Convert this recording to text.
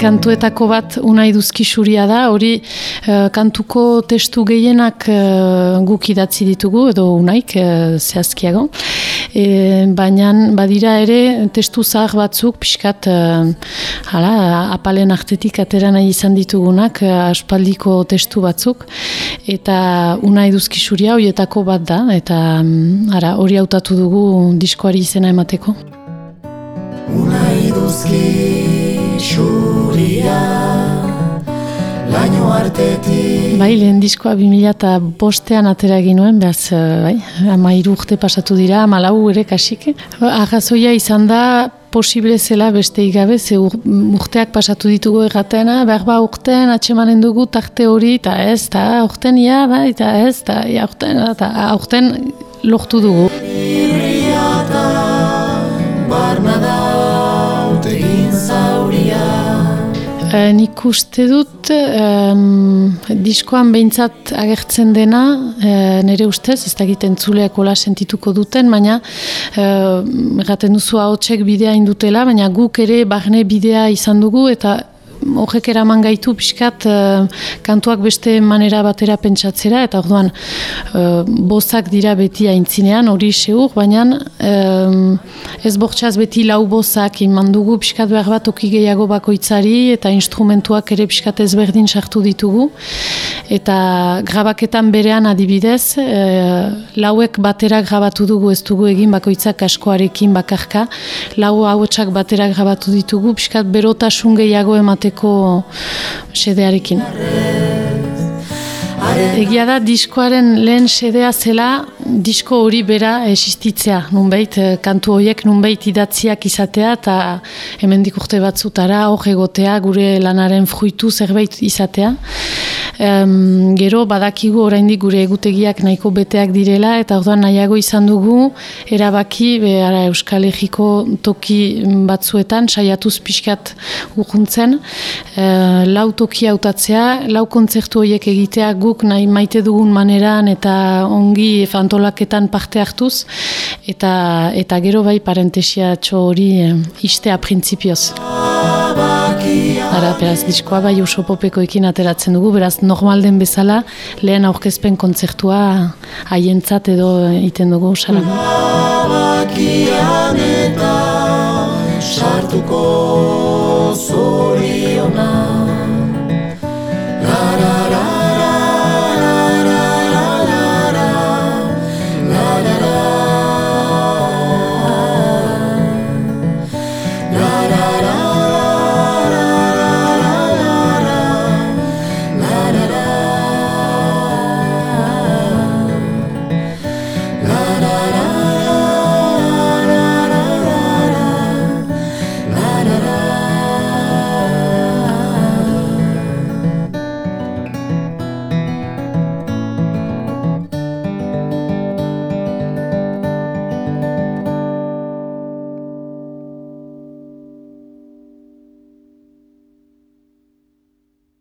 kantuetako bat unai duzkisuria da, hori uh, kantuko testu gehienak uh, guk idatzi ditugu, edo unaik uh, zehazkiago. E, Baina badira ere testu zahar batzuk, pixkat hala, apalen artetik atera nahi izan ditugunak, aspaldiko testu batzuk, eta unai duzkisuria horietako bat da, eta um, hori hautatu dugu diskoari izena emateko. Unai duzki xuria Laino artetik Bai, lehen diskoa 2000 eta bostean atera egin nuen, behaz, eh, bai, ama urte pasatu dira, ama lau ere kasik. Agazoia izan da, posible zela beste igabe, ze urteak pasatu ditugu erratena, behar ba urtean atxemanen dugu tarte hori, eta ez, eta urtean ia, bai, eta ez, eta urtean, eta urtean lortu dugu. Uh, nik uste dut um, diskoan behintzat agertzen dena uh, nire ustez, ez da egiten zuleakola sentituko duten, baina uh, erraten duzu hau bidea indutela, baina guk ere barne bidea izan dugu eta horrek eraman gaitu pixkat uh, kantuak beste manera batera pentsatzera eta orduan uh, bozak dira beti aintzinean hori seur, baina um, ez bortxaz beti lau bozak iman dugu pixkat behar bat oki gehiago bakoitzari eta instrumentuak ere pixkat ezberdin sartu ditugu eta grabaketan berean adibidez uh, lauek batera grabatu dugu ez dugu egin bakoitzak askoarekin bakarka lau hauetsak batera grabatu ditugu pixkat berotasun gehiago emateko sedearekin. Egia da, diskoaren lehen sedea zela, disko hori bera existitzea, nunbait, eh, kantu horiek nunbait idatziak izatea, eta hemen urte batzutara, hor egotea, gure lanaren fruitu zerbait izatea. Um, gero badakigu oraindik gure egutegiak nahiko beteak direla eta orduan nahiago izan dugu erabaki be ara Euskal Herriko toki batzuetan saiatuz pixkat urruntzen uh, lau toki hautatzea, lau kontzertu horiek egitea guk nahi maite dugun maneran eta ongi fantolaketan parte hartuz eta eta gero bai parentesia txo hori uh, istea printzipioz erabakia. Ara, beraz, diskoa bai oso popekoekin ateratzen dugu, beraz, normalden bezala, lehen aurkezpen kontzertua haientzat edo egiten dugu, sara. Erabakian eta sartuko zoriona. La la la